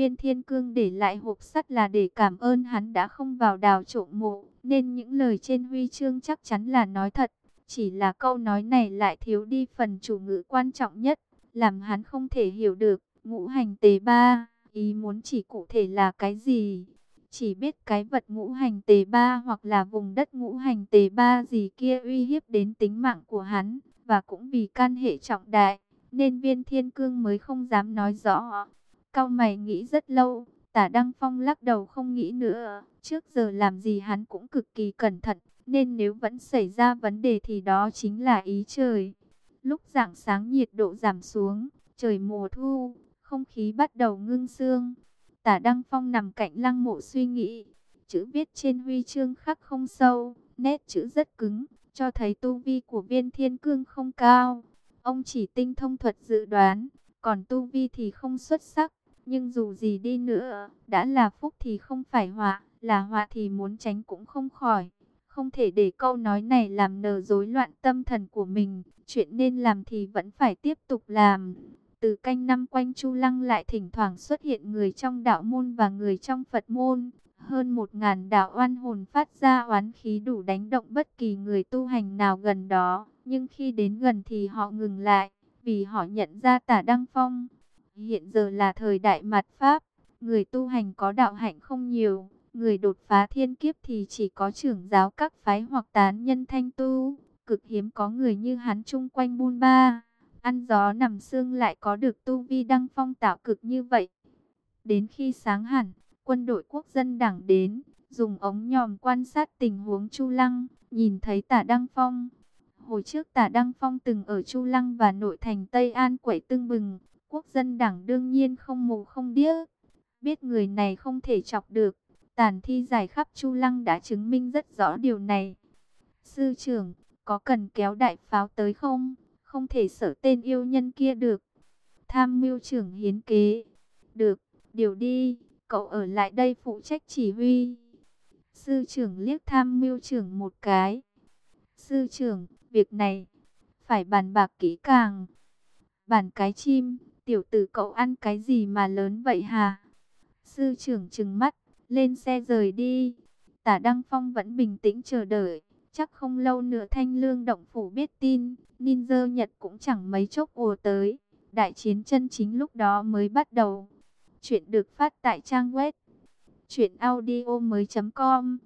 Viên Thiên Cương để lại hộp sắt là để cảm ơn hắn đã không vào đào trộm mộ, nên những lời trên huy chương chắc chắn là nói thật. Chỉ là câu nói này lại thiếu đi phần chủ ngữ quan trọng nhất, làm hắn không thể hiểu được. Ngũ hành tế ba, ý muốn chỉ cụ thể là cái gì? Chỉ biết cái vật ngũ hành tế ba hoặc là vùng đất ngũ hành tế ba gì kia uy hiếp đến tính mạng của hắn, và cũng vì can hệ trọng đại, nên viên thiên cương mới không dám nói rõ. Cao mày nghĩ rất lâu, tả Đăng Phong lắc đầu không nghĩ nữa, trước giờ làm gì hắn cũng cực kỳ cẩn thận, nên nếu vẫn xảy ra vấn đề thì đó chính là ý trời. Lúc rạng sáng nhiệt độ giảm xuống, trời mùa thu, không khí bắt đầu ngưng sương. Tả Đăng Phong nằm cạnh lăng mộ suy nghĩ, chữ viết trên huy chương khắc không sâu, nét chữ rất cứng, cho thấy tu vi của viên thiên cương không cao. Ông chỉ tinh thông thuật dự đoán, còn tu vi thì không xuất sắc. Nhưng dù gì đi nữa, đã là phúc thì không phải họa, là họa thì muốn tránh cũng không khỏi. Không thể để câu nói này làm nở rối loạn tâm thần của mình, chuyện nên làm thì vẫn phải tiếp tục làm. Từ canh năm quanh Chu Lăng lại thỉnh thoảng xuất hiện người trong đạo môn và người trong Phật môn. Hơn một ngàn đạo oan hồn phát ra oán khí đủ đánh động bất kỳ người tu hành nào gần đó. Nhưng khi đến gần thì họ ngừng lại, vì họ nhận ra tả Đăng Phong. Hiện giờ là thời đại mặt Pháp, người tu hành có đạo hạnh không nhiều. Người đột phá thiên kiếp thì chỉ có trưởng giáo các phái hoặc tán nhân thanh tu. Cực hiếm có người như hắn chung quanh buôn ba ăn gió nằm xương lại có được tu vi đăng phong tạo cực như vậy. Đến khi sáng hẳn, quân đội quốc dân đảng đến, dùng ống nhòm quan sát tình huống Chu Lăng, nhìn thấy tả Đăng Phong. Hồi trước tả Đăng Phong từng ở Chu Lăng và nội thành Tây An quẩy tương bừng, quốc dân đảng đương nhiên không mù không điếc. Biết người này không thể chọc được, tàn thi giải khắp Chu Lăng đã chứng minh rất rõ điều này. Sư trưởng, có cần kéo đại pháo tới không? không thể sở tên yêu nhân kia được. Tham mưu trưởng hiến kế. Được, điều đi, cậu ở lại đây phụ trách chỉ huy. Sư trưởng liếc tham mưu trưởng một cái. Sư trưởng, việc này, phải bàn bạc kỹ càng. Bàn cái chim, tiểu tử cậu ăn cái gì mà lớn vậy hả? Sư trưởng trừng mắt, lên xe rời đi. Tả Đăng Phong vẫn bình tĩnh chờ đợi. Chắc không lâu nữa thanh lương động phủ biết tin, ninja Nhật cũng chẳng mấy chốc ùa tới. Đại chiến chân chính lúc đó mới bắt đầu. Chuyện được phát tại trang web truyệnaudiomoi.com.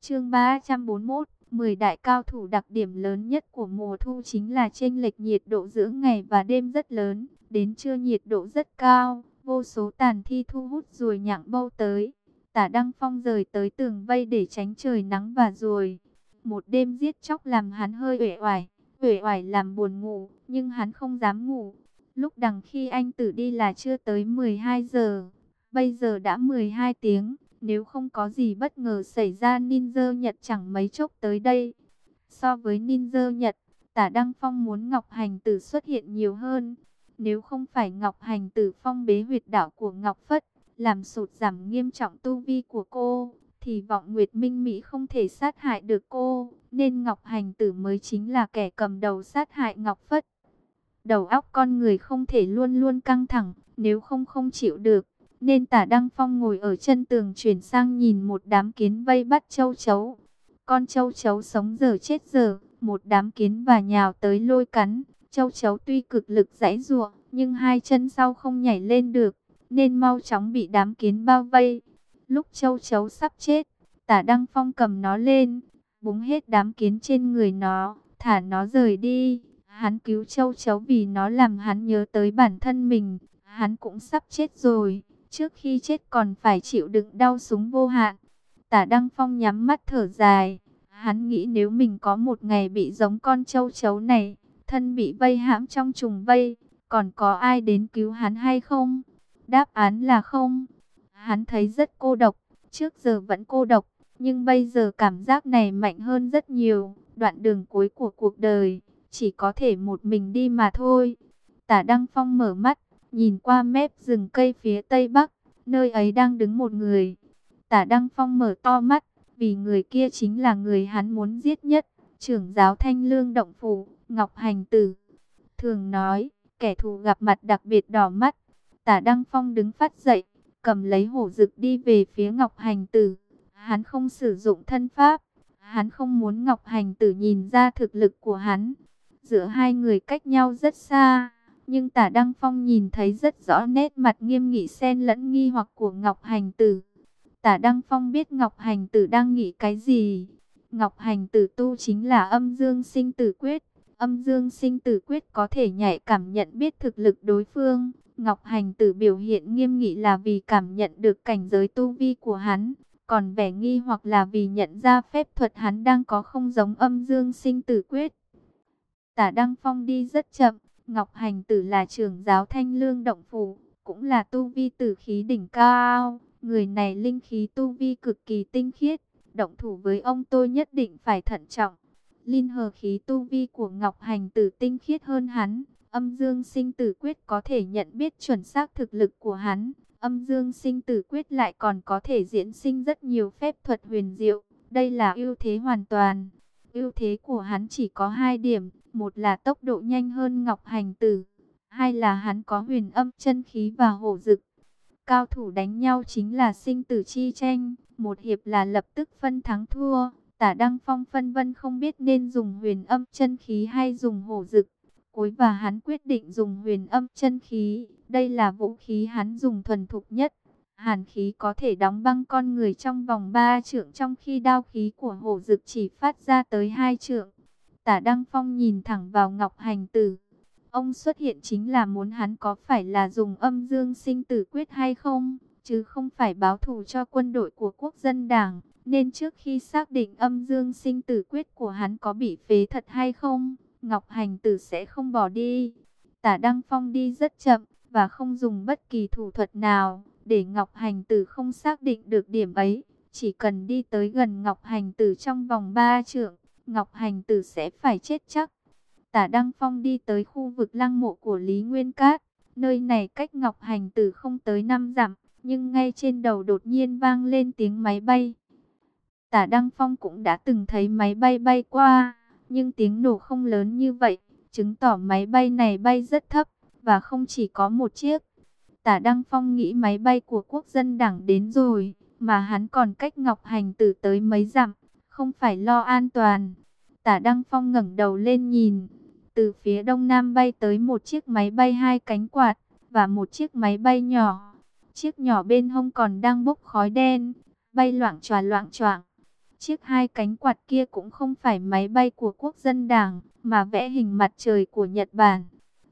Chương 341, 10 đại cao thủ đặc điểm lớn nhất của mùa thu chính là chênh lệch nhiệt độ giữa ngày và đêm rất lớn, đến trưa nhiệt độ rất cao, vô số tàn thi thu hút ruồi nhặng bâu tới. Tả Đăng Phong rời tới tường vây để tránh trời nắng và ruồi. Một đêm giết chóc làm hắn hơi uể oải, uể oải làm buồn ngủ, nhưng hắn không dám ngủ. Lúc đằng khi anh tử đi là chưa tới 12 giờ, bây giờ đã 12 tiếng, nếu không có gì bất ngờ xảy ra ninja Nhật chẳng mấy chốc tới đây. So với ninja Nhật, tả Đăng Phong muốn Ngọc Hành Tử xuất hiện nhiều hơn. Nếu không phải Ngọc Hành Tử phong bế huyệt đạo của Ngọc Phất, làm sụt giảm nghiêm trọng tu vi của cô, thì vọng Nguyệt Minh Mỹ không thể sát hại được cô, nên Ngọc Hành Tử mới chính là kẻ cầm đầu sát hại Ngọc Phất. Đầu óc con người không thể luôn luôn căng thẳng, nếu không không chịu được, nên tả Đăng Phong ngồi ở chân tường chuyển sang nhìn một đám kiến vây bắt châu chấu. Con châu chấu sống giờ chết giờ, một đám kiến và nhào tới lôi cắn. Châu chấu tuy cực lực giãy giụa, nhưng hai chân sau không nhảy lên được, nên mau chóng bị đám kiến bao vây. Lúc châu chấu sắp chết, tả Đăng Phong cầm nó lên, búng hết đám kiến trên người nó, thả nó rời đi. Hắn cứu châu chấu vì nó làm hắn nhớ tới bản thân mình, hắn cũng sắp chết rồi, trước khi chết còn phải chịu đựng đau súng vô hạn. Tả Đăng Phong nhắm mắt thở dài, hắn nghĩ nếu mình có một ngày bị giống con châu chấu này, thân bị vây hãm trong trùng vây, còn có ai đến cứu hắn hay không? Đáp án là không. Hắn thấy rất cô độc, trước giờ vẫn cô độc, nhưng bây giờ cảm giác này mạnh hơn rất nhiều. Đoạn đường cuối của cuộc đời, chỉ có thể một mình đi mà thôi. Tả Đăng Phong mở mắt, nhìn qua mép rừng cây phía tây bắc, nơi ấy đang đứng một người. Tả Đăng Phong mở to mắt, vì người kia chính là người hắn muốn giết nhất, trưởng giáo Thanh Lương Động Phủ, Ngọc Hành Tử. Thường nói, kẻ thù gặp mặt đặc biệt đỏ mắt. Tả Đăng Phong đứng phát dậy, cầm lấy hổ dực đi về phía Ngọc Hành Tử. Hắn không sử dụng thân pháp. Hắn không muốn Ngọc Hành Tử nhìn ra thực lực của hắn. Giữa hai người cách nhau rất xa. Nhưng tả Đăng Phong nhìn thấy rất rõ nét mặt nghiêm nghị xen lẫn nghi hoặc của Ngọc Hành Tử. Tả Đăng Phong biết Ngọc Hành Tử đang nghĩ cái gì. Ngọc Hành Tử tu chính là âm dương sinh tử quyết. Âm dương sinh tử quyết có thể nhạy cảm nhận biết thực lực đối phương. Ngọc Hành Tử biểu hiện nghiêm nghị là vì cảm nhận được cảnh giới tu vi của hắn. Còn vẻ nghi hoặc là vì nhận ra phép thuật hắn đang có không giống âm dương sinh tử quyết. Tả Đăng Phong đi rất chậm. Ngọc Hành Tử là trưởng giáo thanh lương động phủ. Cũng là tu vi tử khí đỉnh cao. Người này linh khí tu vi cực kỳ tinh khiết. Động thủ với ông tôi nhất định phải thận trọng. Linh hờ khí tu vi của Ngọc Hành Tử tinh khiết hơn hắn. Âm dương sinh tử quyết có thể nhận biết chuẩn xác thực lực của hắn. Âm dương sinh tử quyết lại còn có thể diễn sinh rất nhiều phép thuật huyền diệu. Đây là ưu thế hoàn toàn. Ưu thế của hắn chỉ có hai điểm. Một là tốc độ nhanh hơn Ngọc Hành Tử. Hai là hắn có huyền âm, chân khí và hổ dực. Cao thủ đánh nhau chính là sinh tử chi tranh. Một hiệp là lập tức phân thắng thua. Tả Đăng Phong phân vân không biết nên dùng huyền âm chân khí hay dùng hổ dực. Cối và hắn quyết định dùng huyền âm chân khí. Đây là vũ khí hắn dùng thuần thục nhất. Hàn khí có thể đóng băng con người trong vòng 3 trượng trong khi đao khí của hổ dực chỉ phát ra tới hai trượng. Tả Đăng Phong nhìn thẳng vào Ngọc Hành Tử. Ông xuất hiện chính là muốn hắn có phải là dùng âm dương sinh tử quyết hay không, chứ không phải báo thù cho quân đội của quốc dân đảng. Nên trước khi xác định âm dương sinh tử quyết của hắn có bị phế thật hay không, Ngọc Hành Tử sẽ không bỏ đi. Tả Đăng Phong đi rất chậm và không dùng bất kỳ thủ thuật nào để Ngọc Hành Tử không xác định được điểm ấy. Chỉ cần đi tới gần Ngọc Hành Tử trong vòng 3 trượng, Ngọc Hành Tử sẽ phải chết chắc. Tả Đăng Phong đi tới khu vực lăng mộ của Lý Nguyên Cát. Nơi này cách Ngọc Hành Tử không tới 5 dặm, nhưng ngay trên đầu đột nhiên vang lên tiếng máy bay. Tả Đăng Phong cũng đã từng thấy máy bay bay qua, nhưng tiếng nổ không lớn như vậy, chứng tỏ máy bay này bay rất thấp, và không chỉ có một chiếc. Tả Đăng Phong nghĩ máy bay của quốc dân đảng đến rồi, mà hắn còn cách Ngọc Hành Tử tới mấy dặm, không phải lo an toàn. Tả Đăng Phong ngẩng đầu lên nhìn, từ phía đông nam bay tới một chiếc máy bay hai cánh quạt, và một chiếc máy bay nhỏ. Chiếc nhỏ bên hông còn đang bốc khói đen, bay loạn tròa loạn choạng. Chiếc hai cánh quạt kia cũng không phải máy bay của quốc dân đảng, mà vẽ hình mặt trời của Nhật Bản.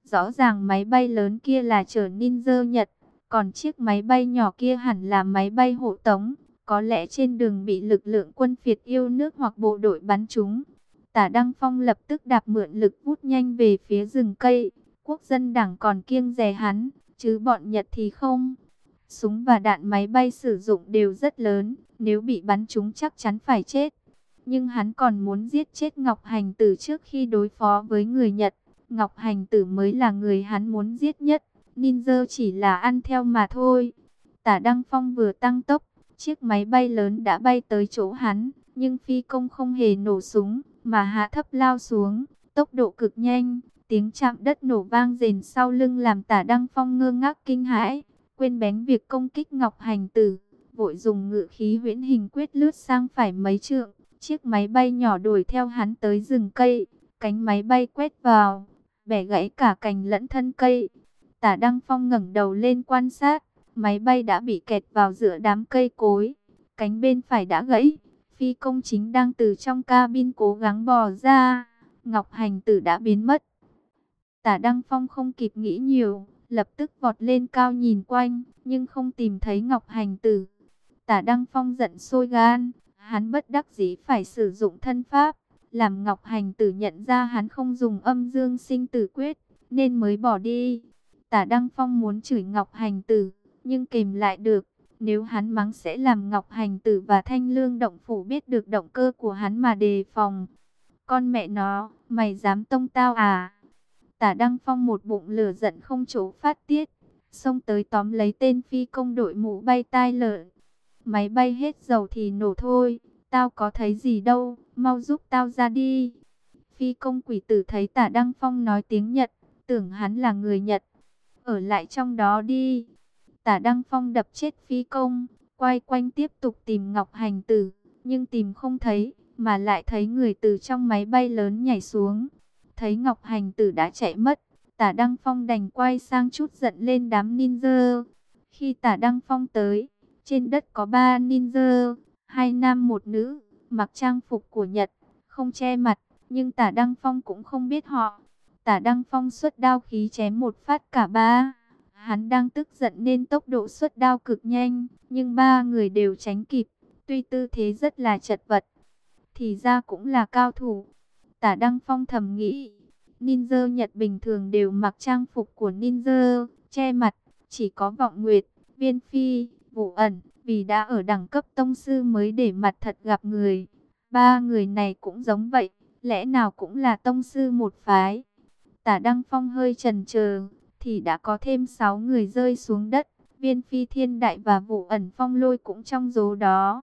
Rõ ràng máy bay lớn kia là chở ninja Nhật, còn chiếc máy bay nhỏ kia hẳn là máy bay hộ tống. Có lẽ trên đường bị lực lượng quân phiệt yêu nước hoặc bộ đội bắn trúng. Tả Đăng Phong lập tức đạp mượn lực vút nhanh về phía rừng cây. Quốc dân đảng còn kiêng rè hắn, chứ bọn Nhật thì không. Súng và đạn máy bay sử dụng đều rất lớn, nếu bị bắn chúng chắc chắn phải chết. Nhưng hắn còn muốn giết chết Ngọc Hành Tử trước khi đối phó với người Nhật. Ngọc Hành Tử mới là người hắn muốn giết nhất. Ninja chỉ là ăn theo mà thôi. Tả Đăng Phong vừa tăng tốc, chiếc máy bay lớn đã bay tới chỗ hắn. Nhưng phi công không hề nổ súng, mà hạ thấp lao xuống, tốc độ cực nhanh. Tiếng chạm đất nổ vang rền sau lưng làm tả Đăng Phong ngơ ngác kinh hãi quên bén việc công kích Ngọc Hành Tử, vội dùng ngự khí huyễn hình quyết lướt sang phải mấy trượng, chiếc máy bay nhỏ đuổi theo hắn tới rừng cây, cánh máy bay quét vào, bẻ gãy cả cành lẫn thân cây. Tả Đăng Phong ngẩng đầu lên quan sát, máy bay đã bị kẹt vào giữa đám cây cối, cánh bên phải đã gãy, phi công chính đang từ trong cabin cố gắng bò ra, Ngọc Hành Tử đã biến mất. Tả Đăng Phong không kịp nghĩ nhiều, lập tức vọt lên cao nhìn quanh, nhưng không tìm thấy Ngọc Hành Tử. Tả Đăng Phong giận sôi gan, hắn bất đắc dĩ phải sử dụng thân pháp, làm Ngọc Hành Tử nhận ra hắn không dùng âm dương sinh tử quyết, nên mới bỏ đi. Tả Đăng Phong muốn chửi Ngọc Hành Tử, nhưng kìm lại được, nếu hắn mắng sẽ làm Ngọc Hành Tử và Thanh Lương Động Phủ biết được động cơ của hắn mà đề phòng. Con mẹ nó, mày dám tông tao à? Tả Đăng Phong một bụng lửa giận không chỗ phát tiết, xông tới tóm lấy tên phi công đội mũ bay tai lợn. Máy bay hết dầu thì nổ thôi, tao có thấy gì đâu, mau giúp tao ra đi. Phi công quỷ tử thấy tả Đăng Phong nói tiếng Nhật, tưởng hắn là người Nhật. Ở lại trong đó đi. Tả Đăng Phong đập chết phi công, quay quanh tiếp tục tìm Ngọc Hành Tử, nhưng tìm không thấy, mà lại thấy người từ trong máy bay lớn nhảy xuống. Thấy Ngọc Hành Tử đã chạy mất, Tả Đăng Phong đành quay sang chút giận lên đám ninja. Khi Tả Đăng Phong tới, trên đất có ba ninja, hai nam một nữ, mặc trang phục của Nhật, không che mặt, nhưng Tả Đăng Phong cũng không biết họ. Tả Đăng Phong xuất đao khí chém một phát cả ba. Hắn đang tức giận nên tốc độ xuất đao cực nhanh, nhưng ba người đều tránh kịp, tuy tư thế rất là chật vật. Thì ra cũng là cao thủ. Tả Đăng Phong thầm nghĩ, ninja Nhật bình thường đều mặc trang phục của ninja, che mặt, chỉ có vọng nguyệt, viên phi, vụ ẩn, vì đã ở đẳng cấp tông sư mới để mặt thật gặp người. Ba người này cũng giống vậy, lẽ nào cũng là tông sư một phái. Tả Đăng Phong hơi chần chờ, thì đã có thêm 6 người rơi xuống đất. Viên phi thiên đại và vụ ẩn phong lôi cũng trong số đó.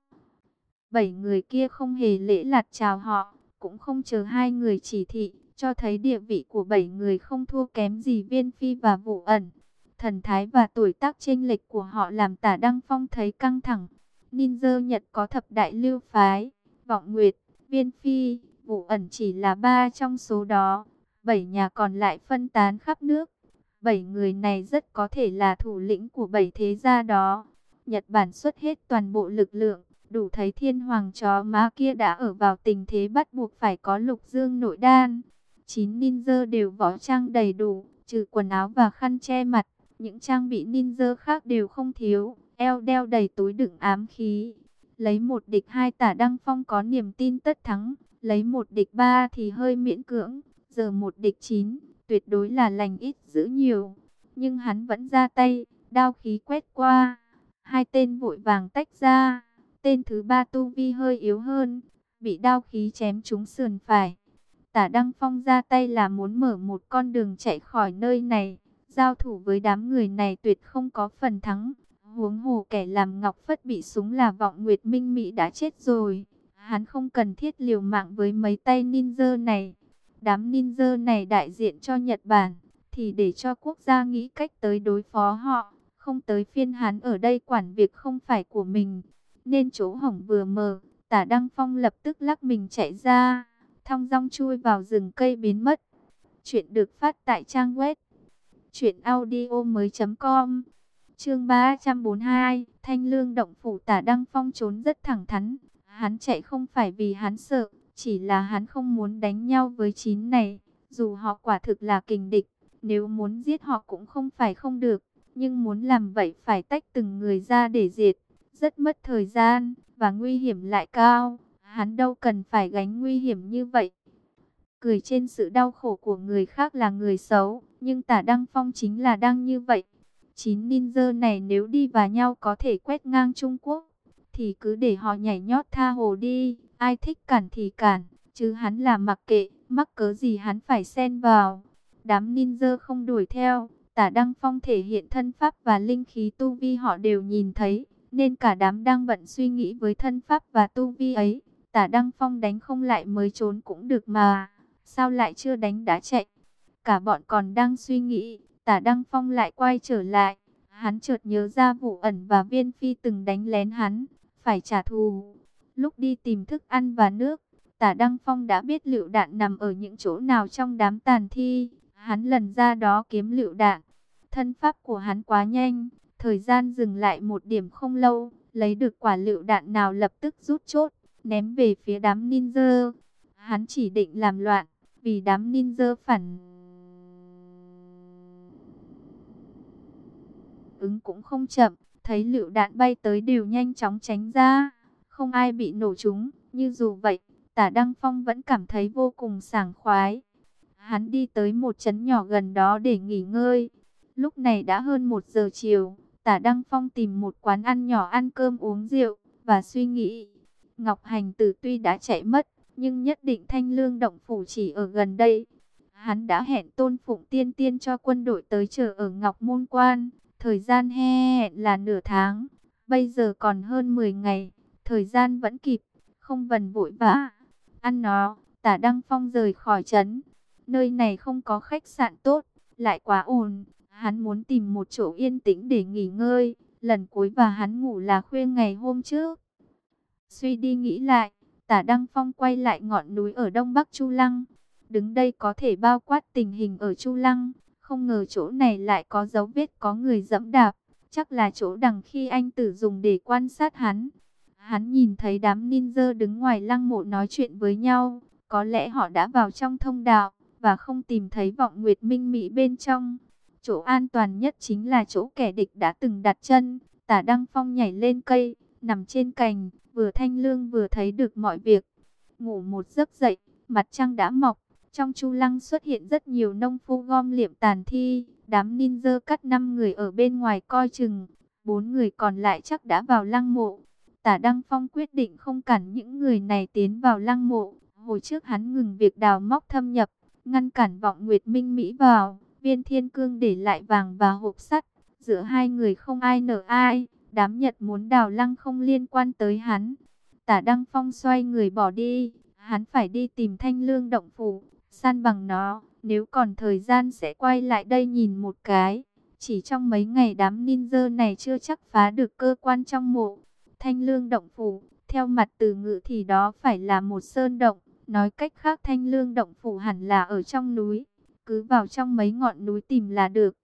Bảy người kia không hề lễ lạt chào họ, cũng không chờ hai người chỉ thị, cho thấy địa vị của bảy người không thua kém gì viên phi và vụ ẩn. Thần thái và tuổi tác chênh lệch của họ làm tả Đăng Phong thấy căng thẳng. Ninja Nhật có thập đại lưu phái, vọng nguyệt, viên phi, vụ ẩn chỉ là ba trong số đó. Bảy nhà còn lại phân tán khắp nước. Bảy người này rất có thể là thủ lĩnh của bảy thế gia đó. Nhật Bản xuất hết toàn bộ lực lượng, đủ thấy thiên hoàng chó má kia đã ở vào tình thế bắt buộc phải có lục dương nội đan. Chín ninja đều võ trang đầy đủ, trừ quần áo và khăn che mặt. Những trang bị ninja khác đều không thiếu, eo đeo đầy túi đựng ám khí. Lấy một địch hai tả Đăng Phong có niềm tin tất thắng, lấy một địch ba thì hơi miễn cưỡng, giờ một địch chín, tuyệt đối là lành ít giữ nhiều. Nhưng hắn vẫn ra tay, đao khí quét qua, hai tên vội vàng tách ra, tên thứ ba tu vi hơi yếu hơn, bị đao khí chém trúng sườn phải. Tả Đăng Phong ra tay là muốn mở một con đường chạy khỏi nơi này. Giao thủ với đám người này tuyệt không có phần thắng. Huống hồ kẻ làm Ngọc Phất bị súng là vọng Nguyệt Minh Mỹ đã chết rồi. Hắn không cần thiết liều mạng với mấy tay ninja này. Đám ninja này đại diện cho Nhật Bản. Thì để cho quốc gia nghĩ cách tới đối phó họ. Không tới phiên hắn ở đây quản việc không phải của mình. Nên chỗ hỏng vừa mở. Tả Đăng Phong lập tức lắc mình chạy ra. Thong dong chui vào rừng cây biến mất. Chuyện được phát tại trang web Chuyện audio mới com Chương 342 Thanh lương động phủ tả Đăng Phong trốn rất thẳng thắn Hắn chạy không phải vì hắn sợ, Chỉ là hắn không muốn đánh nhau với chín này Dù họ quả thực là kình địch, Nếu muốn giết họ cũng không phải không được Nhưng muốn làm vậy phải tách từng người ra để diệt rất mất thời gian Và nguy hiểm lại cao Hắn đâu cần phải gánh nguy hiểm như vậy Cười trên sự đau khổ của người khác là người xấu, nhưng tả Đăng Phong chính là đang như vậy. Chín ninja này nếu đi vào nhau có thể quét ngang Trung Quốc. Thì cứ để họ nhảy nhót tha hồ đi. Ai thích cản thì cản. Chứ hắn là mặc kệ. Mắc cớ gì hắn phải xen vào. Đám ninja không đuổi theo. Tả Đăng Phong thể hiện thân pháp và linh khí tu vi họ đều nhìn thấy. Nên cả đám đang bận suy nghĩ với thân pháp và tu vi ấy. Tả Đăng Phong đánh không lại mới trốn cũng được mà. Sao lại chưa đánh đã chạy? Cả bọn còn đang suy nghĩ, tả Đăng Phong lại quay trở lại. Hắn chợt nhớ ra vụ ẩn và viên phi từng đánh lén hắn, phải trả thù. Lúc đi tìm thức ăn và nước, tả Đăng Phong đã biết lựu đạn nằm ở những chỗ nào trong đám tàn thi. Hắn lần ra đó kiếm lựu đạn. Thân pháp của hắn quá nhanh, thời gian dừng lại một điểm không lâu, lấy được quả lựu đạn nào lập tức rút chốt, ném về phía đám ninja. Hắn chỉ định làm loạn, vì đám ninja phản ứng cũng không chậm, thấy lựu đạn bay tới đều nhanh chóng tránh ra, không ai bị nổ trúng, như dù vậy, tả Đăng Phong vẫn cảm thấy vô cùng sảng khoái. Hắn đi tới một trấn nhỏ gần đó để nghỉ ngơi, lúc này đã hơn một giờ chiều, tả Đăng Phong tìm một quán ăn nhỏ ăn cơm uống rượu, và suy nghĩ, Ngọc Hành Tử tuy đã chạy mất, nhưng nhất định thanh lương động phủ chỉ ở gần đây. Hắn đã hẹn tôn phụng tiên tiên cho quân đội tới chờ ở Ngọc Môn Quan, Thời gian hẹn là nửa tháng, bây giờ còn hơn 10 ngày, thời gian vẫn kịp, không vần vội vã. Ăn nó, tả Đăng Phong rời khỏi trấn. Nơi này không có khách sạn tốt, lại quá ồn. Hắn muốn tìm một chỗ yên tĩnh để nghỉ ngơi, lần cuối và hắn ngủ là khuya ngày hôm trước. Suy đi nghĩ lại, tả Đăng Phong quay lại ngọn núi ở đông bắc Chu Lăng. Đứng đây có thể bao quát tình hình ở Chu Lăng, không ngờ chỗ này lại có dấu vết có người dẫm đạp, chắc là chỗ đằng khi anh tử dùng để quan sát hắn. Hắn nhìn thấy đám ninja đứng ngoài lăng mộ nói chuyện với nhau, có lẽ họ đã vào trong thông đạo và không tìm thấy vọng nguyệt minh mỹ bên trong. Chỗ an toàn nhất chính là chỗ kẻ địch đã từng đặt chân. Tả Đăng Phong nhảy lên cây, nằm trên cành, vừa thanh lương vừa thấy được mọi việc. Ngủ một giấc dậy, mặt trăng đã mọc. Trong chu lăng xuất hiện rất nhiều nông phu gom liệm tàn thi. Đám ninja cắt 5 người ở bên ngoài coi chừng. Bốn người còn lại chắc đã vào lăng mộ. Tả Đăng Phong quyết định không cản những người này tiến vào lăng mộ. Hồi trước hắn ngừng việc đào móc thâm nhập, ngăn cản vọng Nguyệt Minh Mỹ vào. Viên Thiên Cương để lại vàng và hộp sắt. Giữa hai người không ai nở ai. Đám Nhật muốn đào lăng không liên quan tới hắn. Tả Đăng Phong xoay người bỏ đi. Hắn phải đi tìm thanh lương động phủ. San bằng nó. Nếu còn thời gian sẽ quay lại đây nhìn một cái. Chỉ trong mấy ngày đám ninja này chưa chắc phá được cơ quan trong mộ. Thanh lương động phủ. Theo mặt từ ngữ thì đó phải là một sơn động. Nói cách khác thanh lương động phủ hẳn là ở trong núi cứ vào trong mấy ngọn núi tìm là được.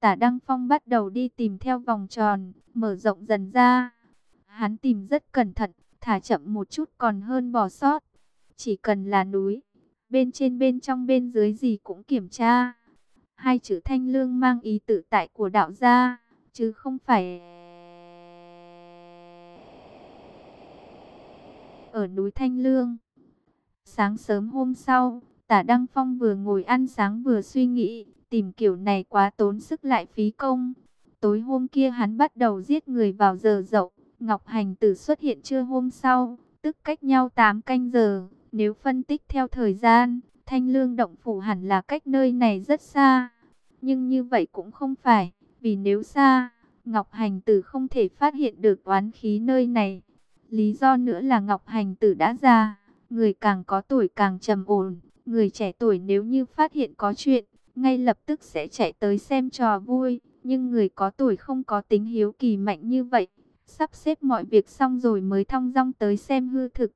Tả Đăng Phong bắt đầu đi tìm theo vòng tròn, mở rộng dần ra. Hắn tìm rất cẩn thận, thả chậm một chút còn hơn bỏ sót. Chỉ cần là núi, bên trên bên trong bên dưới gì cũng kiểm tra. Hai chữ thanh lương mang ý tự tại của đạo gia, chứ không phải... Ở núi Thanh Lương. Sáng sớm hôm sau, Tả Đăng Phong vừa ngồi ăn sáng vừa suy nghĩ, tìm kiểu này quá tốn sức lại phí công. Tối hôm kia hắn bắt đầu giết người vào giờ dậu, Ngọc Hành Tử xuất hiện trưa hôm sau, tức cách nhau 8 canh giờ. Nếu phân tích theo thời gian, Thanh Lương Động Phủ hẳn là cách nơi này rất xa. Nhưng như vậy cũng không phải, vì nếu xa, Ngọc Hành Tử không thể phát hiện được oán khí nơi này. Lý do nữa là Ngọc Hành Tử đã già, người càng có tuổi càng trầm ổn Người trẻ tuổi nếu như phát hiện có chuyện, ngay lập tức sẽ chạy tới xem trò vui. Nhưng người có tuổi không có tính hiếu kỳ mạnh như vậy. Sắp xếp mọi việc xong rồi mới thong dong tới xem hư thực.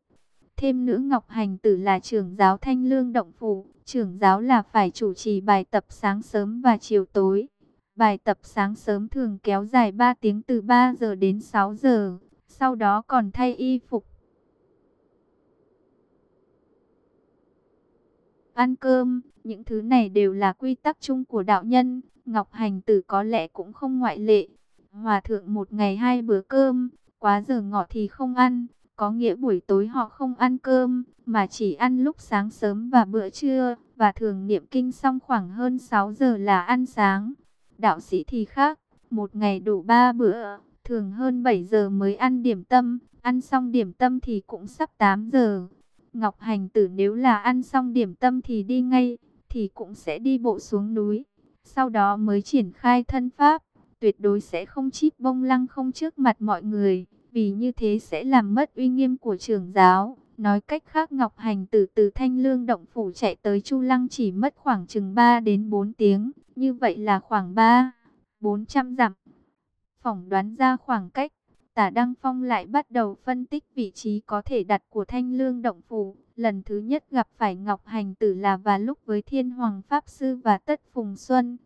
Thêm nữa Ngọc Hành Tử là trưởng giáo Thanh Lương Động Phủ. Trưởng giáo là phải chủ trì bài tập sáng sớm và chiều tối. Bài tập sáng sớm thường kéo dài 3 tiếng từ 3 giờ đến 6 giờ. Sau đó còn thay y phục ăn cơm, những thứ này đều là quy tắc chung của đạo nhân, Ngọc Hành Tử có lẽ cũng không ngoại lệ. Hòa thượng một ngày hai bữa cơm, quá giờ ngọ thì không ăn, có nghĩa buổi tối họ không ăn cơm, mà chỉ ăn lúc sáng sớm và bữa trưa, và thường niệm kinh xong khoảng hơn 6 giờ là ăn sáng. Đạo sĩ thì khác, một ngày đủ ba bữa, thường hơn 7 giờ mới ăn điểm tâm, ăn xong điểm tâm thì cũng sắp 8 giờ. Ngọc Hành Tử nếu là ăn xong điểm tâm thì đi ngay, thì cũng sẽ đi bộ xuống núi. Sau đó mới triển khai thân pháp, tuyệt đối sẽ không chip bông lăng không trước mặt mọi người, vì như thế sẽ làm mất uy nghiêm của trưởng giáo. Nói cách khác Ngọc Hành Tử từ Thanh Lương Động Phủ chạy tới Chu Lăng chỉ mất khoảng chừng 3 đến 4 tiếng, như vậy là khoảng 3, 400 dặm. Phỏng đoán ra khoảng cách Tả Đăng Phong lại bắt đầu phân tích vị trí có thể đặt của Thanh Lương Động Phủ. Lần thứ nhất gặp phải Ngọc Hành Tử là và lúc với Thiên Hoàng Pháp Sư và Tất Phùng Xuân.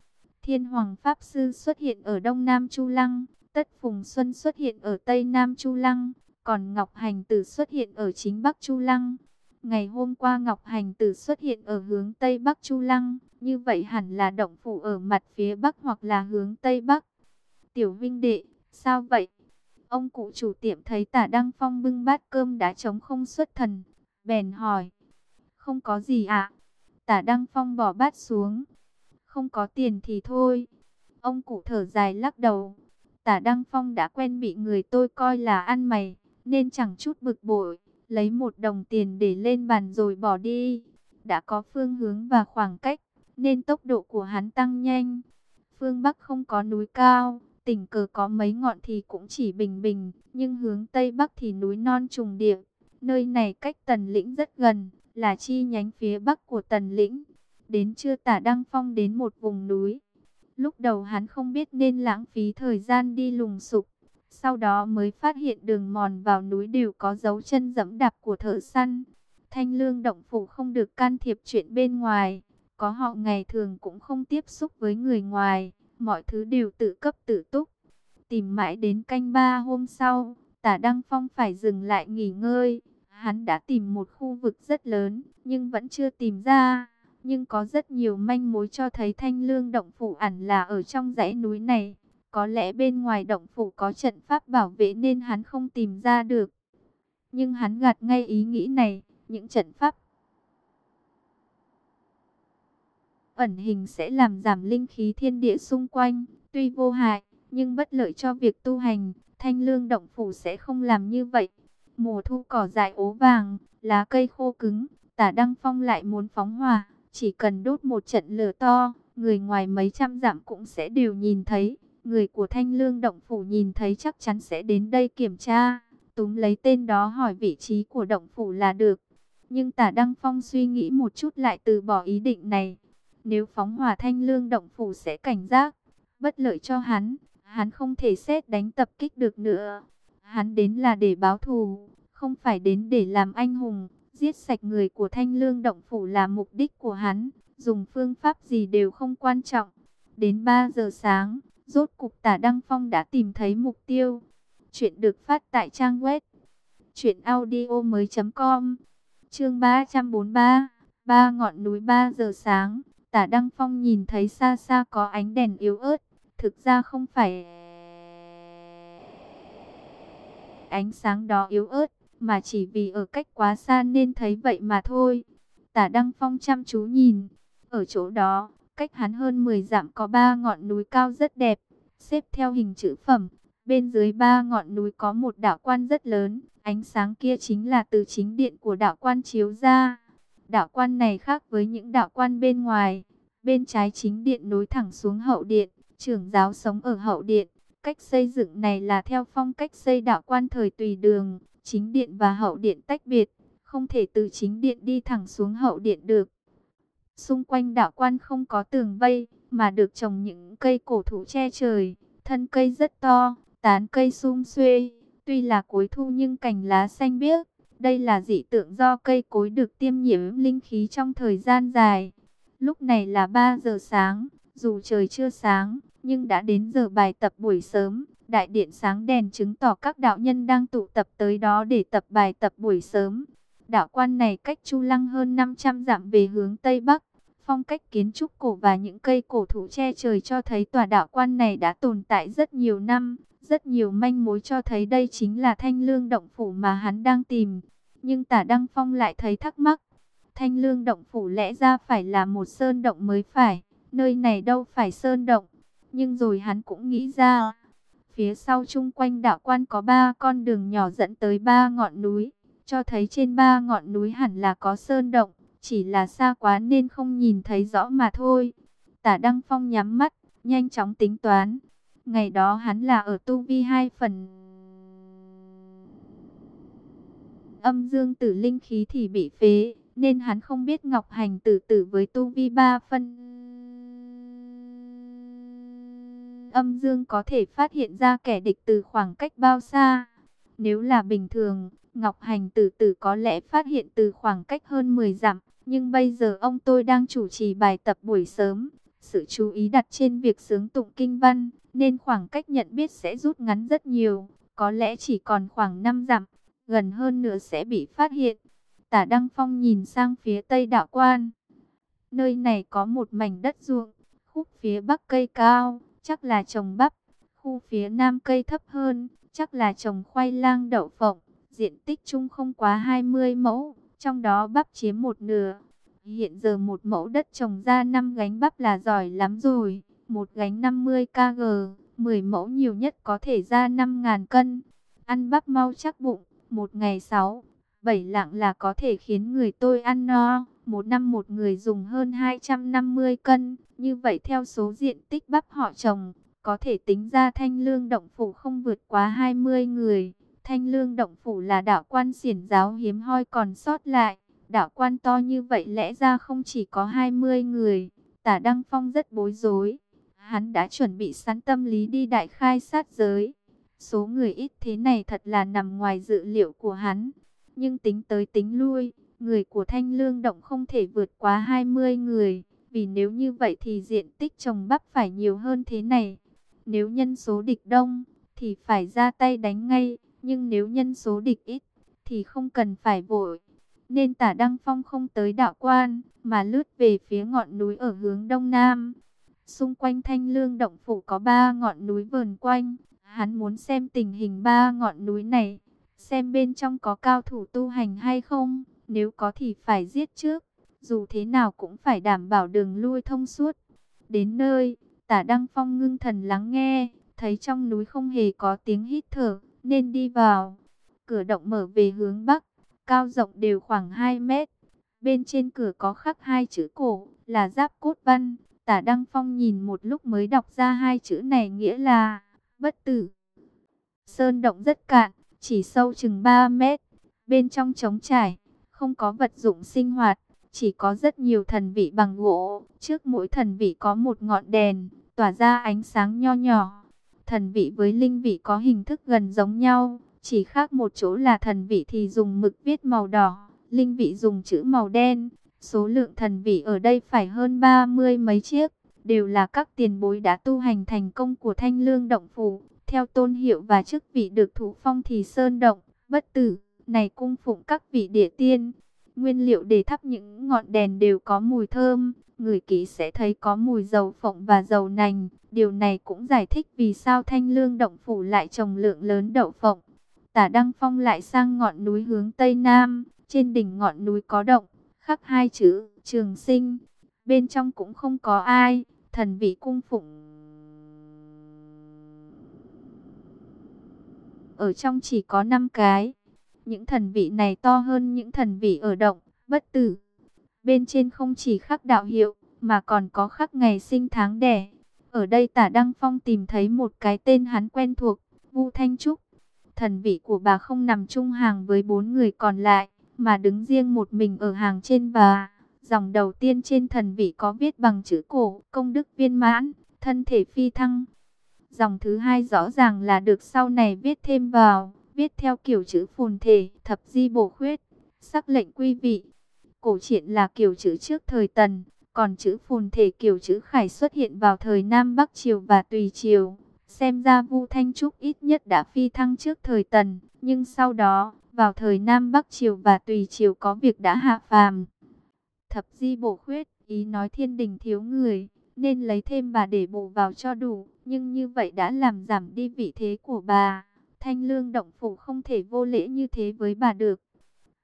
Thiên Hoàng Pháp Sư xuất hiện ở Đông Nam Chu Lăng, Tất Phùng Xuân xuất hiện ở Tây Nam Chu Lăng, còn Ngọc Hành Tử xuất hiện ở chính Bắc Chu Lăng. Ngày hôm qua Ngọc Hành Tử xuất hiện ở hướng Tây Bắc Chu Lăng, như vậy hẳn là động phủ ở mặt phía Bắc hoặc là hướng Tây Bắc. Tiểu Vinh Đệ, sao vậy? Ông cụ chủ tiệm thấy tả Đăng Phong bưng bát cơm đã trống không xuất thần. Bèn hỏi. Không có gì ạ. Tả Đăng Phong bỏ bát xuống. Không có tiền thì thôi. Ông cụ thở dài lắc đầu. Tả Đăng Phong đã quen bị người tôi coi là ăn mày. Nên chẳng chút bực bội. Lấy một đồng tiền để lên bàn rồi bỏ đi. Đã có phương hướng và khoảng cách. Nên tốc độ của hắn tăng nhanh. Phương Bắc không có núi cao Tình cờ có mấy ngọn thì cũng chỉ bình bình, nhưng hướng Tây Bắc thì núi non trùng điệp. Nơi này cách Tần Lĩnh rất gần, là chi nhánh phía Bắc của Tần Lĩnh. Đến trưa tả Đăng Phong đến một vùng núi. Lúc đầu hắn không biết nên lãng phí thời gian đi lùng sục. Sau đó mới phát hiện đường mòn vào núi đều có dấu chân dẫm đạp của thợ săn. Thanh lương động phủ không được can thiệp chuyện bên ngoài. Có họ ngày thường cũng không tiếp xúc với người ngoài. Mọi thứ đều tự cấp tự túc. Tìm mãi đến canh ba hôm sau, tả Đăng Phong phải dừng lại nghỉ ngơi. Hắn đã tìm một khu vực rất lớn, nhưng vẫn chưa tìm ra. Nhưng có rất nhiều manh mối cho thấy thanh lương động phủ ẩn là ở trong dãy núi này. Có lẽ bên ngoài động phủ có trận pháp bảo vệ nên hắn không tìm ra được. Nhưng hắn gạt ngay ý nghĩ này, những trận pháp ẩn hình sẽ làm giảm linh khí thiên địa xung quanh, tuy vô hại, nhưng bất lợi cho việc tu hành, thanh lương động phủ sẽ không làm như vậy. Mùa thu cỏ dại ố vàng, lá cây khô cứng, tả đăng phong lại muốn phóng hỏa, chỉ cần đốt một trận lửa to, người ngoài mấy trăm dặm cũng sẽ đều nhìn thấy. Người của thanh lương động phủ nhìn thấy chắc chắn sẽ đến đây kiểm tra, túm lấy tên đó hỏi vị trí của động phủ là được. Nhưng tả Đăng Phong suy nghĩ một chút lại từ bỏ ý định này. Nếu phóng hỏa thanh lương động phủ sẽ cảnh giác, bất lợi cho hắn, hắn không thể xét đánh tập kích được nữa. Hắn đến là để báo thù, không phải đến để làm anh hùng. Giết sạch người của thanh lương động phủ là mục đích của hắn, dùng phương pháp gì đều không quan trọng. Đến 3 giờ sáng, rốt cục tả Đăng Phong đã tìm thấy mục tiêu. Chuyện được phát tại trang web audio mới.com Chương 343 Ba ngọn núi 3 giờ sáng, tả Đăng Phong nhìn thấy xa xa có ánh đèn yếu ớt, thực ra không phải ánh sáng đó yếu ớt, mà chỉ vì ở cách quá xa nên thấy vậy mà thôi. Tả Đăng Phong chăm chú nhìn, ở chỗ đó, cách hắn hơn 10 dặm có ba ngọn núi cao rất đẹp, xếp theo hình chữ phẩm. Bên dưới ba ngọn núi có một đạo quan rất lớn, ánh sáng kia chính là từ chính điện của đạo quan chiếu ra. Đạo quan này khác với những đạo quan bên ngoài, bên trái chính điện nối thẳng xuống hậu điện, trưởng giáo sống ở hậu điện. Cách xây dựng này là theo phong cách xây đạo quan thời tùy đường, chính điện và hậu điện tách biệt, không thể từ chính điện đi thẳng xuống hậu điện được. Xung quanh đạo quan không có tường vây, mà được trồng những cây cổ thụ che trời, thân cây rất to, tán cây sum xuê, tuy là cuối thu nhưng cành lá xanh biếc. Đây là dị tượng do cây cối được tiêm nhiễm linh khí trong thời gian dài. Lúc này là 3 giờ sáng, dù trời chưa sáng, nhưng đã đến giờ bài tập buổi sớm. Đại điện sáng đèn chứng tỏ các đạo nhân đang tụ tập tới đó để tập bài tập buổi sớm. Đạo quan này cách Chu Lăng hơn 500 dặm về hướng Tây Bắc. Phong cách kiến trúc cổ và những cây cổ thụ che trời cho thấy tòa đạo quan này đã tồn tại rất nhiều năm. Rất nhiều manh mối cho thấy đây chính là thanh lương động phủ mà hắn đang tìm. Nhưng tả Đăng Phong lại thấy thắc mắc. Thanh lương động phủ lẽ ra phải là một sơn động mới phải. Nơi này đâu phải sơn động. Nhưng rồi hắn cũng nghĩ ra. Phía sau chung quanh đạo quan có ba con đường nhỏ dẫn tới ba ngọn núi. Cho thấy trên ba ngọn núi hẳn là có sơn động. Chỉ là xa quá nên không nhìn thấy rõ mà thôi. Tả Đăng Phong nhắm mắt, nhanh chóng tính toán. Ngày đó hắn là ở tu vi hai phần. Âm dương tử linh khí thì bị phế, nên hắn không biết Ngọc Hành tử tử với tu vi ba phân. Âm dương có thể phát hiện ra kẻ địch từ khoảng cách bao xa. Nếu là bình thường, Ngọc Hành tử tử có lẽ phát hiện từ khoảng cách hơn 10 dặm. Nhưng bây giờ ông tôi đang chủ trì bài tập buổi sớm. Sự chú ý đặt trên việc sướng tụng kinh văn, nên khoảng cách nhận biết sẽ rút ngắn rất nhiều. Có lẽ chỉ còn khoảng 5 dặm, gần hơn nữa sẽ bị phát hiện. Tả Đăng Phong nhìn sang phía tây đạo quan. Nơi này có một mảnh đất ruộng, khúc phía bắc cây cao, chắc là trồng bắp. Khu phía nam cây thấp hơn, chắc là trồng khoai lang đậu phộng. Diện tích chung không quá 20 mẫu, trong đó bắp chiếm một nửa. Hiện giờ một mẫu đất trồng ra 5 gánh bắp là giỏi lắm rồi. Một gánh 50 kg, 10 mẫu nhiều nhất có thể ra 5.000 cân. Ăn bắp mau chắc bụng, một ngày 6, 7 lạng là có thể khiến người tôi ăn no. Một năm một người dùng hơn 250 cân. Như vậy theo số diện tích bắp họ trồng, có thể tính ra thanh lương động phủ không vượt quá 20 người. Thanh lương động phủ là đạo quan xiển giáo hiếm hoi còn sót lại. Đạo quan to như vậy lẽ ra không chỉ có 20 người. Tả Đăng Phong rất bối rối. Hắn đã chuẩn bị sẵn tâm lý đi đại khai sát giới. Số người ít thế này thật là nằm ngoài dự liệu của hắn. Nhưng tính tới tính lui, người của Thanh Lương Động không thể vượt quá 20 người. Vì nếu như vậy thì diện tích trồng bắp phải nhiều hơn thế này. Nếu nhân số địch đông, thì phải ra tay đánh ngay. Nhưng nếu nhân số địch ít, thì không cần phải vội. Nên tả Đăng Phong không tới đạo quan, mà lướt về phía ngọn núi ở hướng đông nam. Xung quanh thanh lương động phủ có ba ngọn núi vờn quanh. Hắn muốn xem tình hình ba ngọn núi này, xem bên trong có cao thủ tu hành hay không. Nếu có thì phải giết trước, dù thế nào cũng phải đảm bảo đường lui thông suốt. Đến nơi, tả Đăng Phong ngưng thần lắng nghe, thấy trong núi không hề có tiếng hít thở, nên đi vào. Cửa động mở về hướng bắc, cao rộng đều khoảng 2 mét. Bên trên cửa có khắc hai chữ cổ, là giáp cốt văn. Tả Đăng Phong nhìn một lúc mới đọc ra hai chữ này nghĩa là bất tử. Sơn động rất cạn, chỉ sâu chừng 3 mét. Bên trong trống trải, không có vật dụng sinh hoạt, chỉ có rất nhiều thần vị bằng gỗ. Trước mỗi thần vị có một ngọn đèn, tỏa ra ánh sáng nho nhỏ. Thần vị với linh vị có hình thức gần giống nhau, chỉ khác một chỗ là thần vị thì dùng mực viết màu đỏ, linh vị dùng chữ màu đen. Số lượng thần vị ở đây phải hơn 30 mấy chiếc, đều là các tiền bối đã tu hành thành công của thanh lương động phủ. Theo tôn hiệu và chức vị được thủ phong thì sơn động, bất tử, này cung phụng các vị địa tiên. Nguyên liệu để thắp những ngọn đèn đều có mùi thơm, người kỹ sẽ thấy có mùi dầu phộng và dầu nành. Điều này cũng giải thích vì sao thanh lương động phủ lại trồng lượng lớn đậu phộng. Tả Đăng Phong lại sang ngọn núi hướng Tây Nam, trên đỉnh ngọn núi có động, khắc hai chữ, trường sinh. Bên trong cũng không có ai, thần vị cung phụng. Ở trong chỉ có 5 cái. Những thần vị này to hơn những thần vị ở động, bất tử. Bên trên không chỉ khắc đạo hiệu, mà còn có khắc ngày sinh tháng đẻ. Ở đây tả Đăng Phong tìm thấy một cái tên hắn quen thuộc, Vu Thanh Trúc. Thần vị của bà không nằm chung hàng với bốn người còn lại, mà đứng riêng một mình ở hàng trên bà. Dòng đầu tiên trên thần vị có viết bằng chữ cổ, công đức viên mãn, thân thể phi thăng. Dòng thứ hai rõ ràng là được sau này viết thêm vào, viết theo kiểu chữ phồn thể, thập di bổ khuyết, sắc lệnh quy vị. Cổ truyện là kiểu chữ trước thời tần, còn chữ phồn thể kiểu chữ khải xuất hiện vào thời Nam Bắc Triều và Tùy Triều. Xem ra Vu Thanh Trúc ít nhất đã phi thăng trước thời tần, nhưng sau đó, vào thời Nam Bắc Triều và Tùy Triều có việc đã hạ phàm. Thập di bổ khuyết, ý nói thiên đình thiếu người, nên lấy thêm bà để bổ vào cho đủ, nhưng như vậy đã làm giảm đi vị thế của bà. Thanh lương động phủ không thể vô lễ như thế với bà được.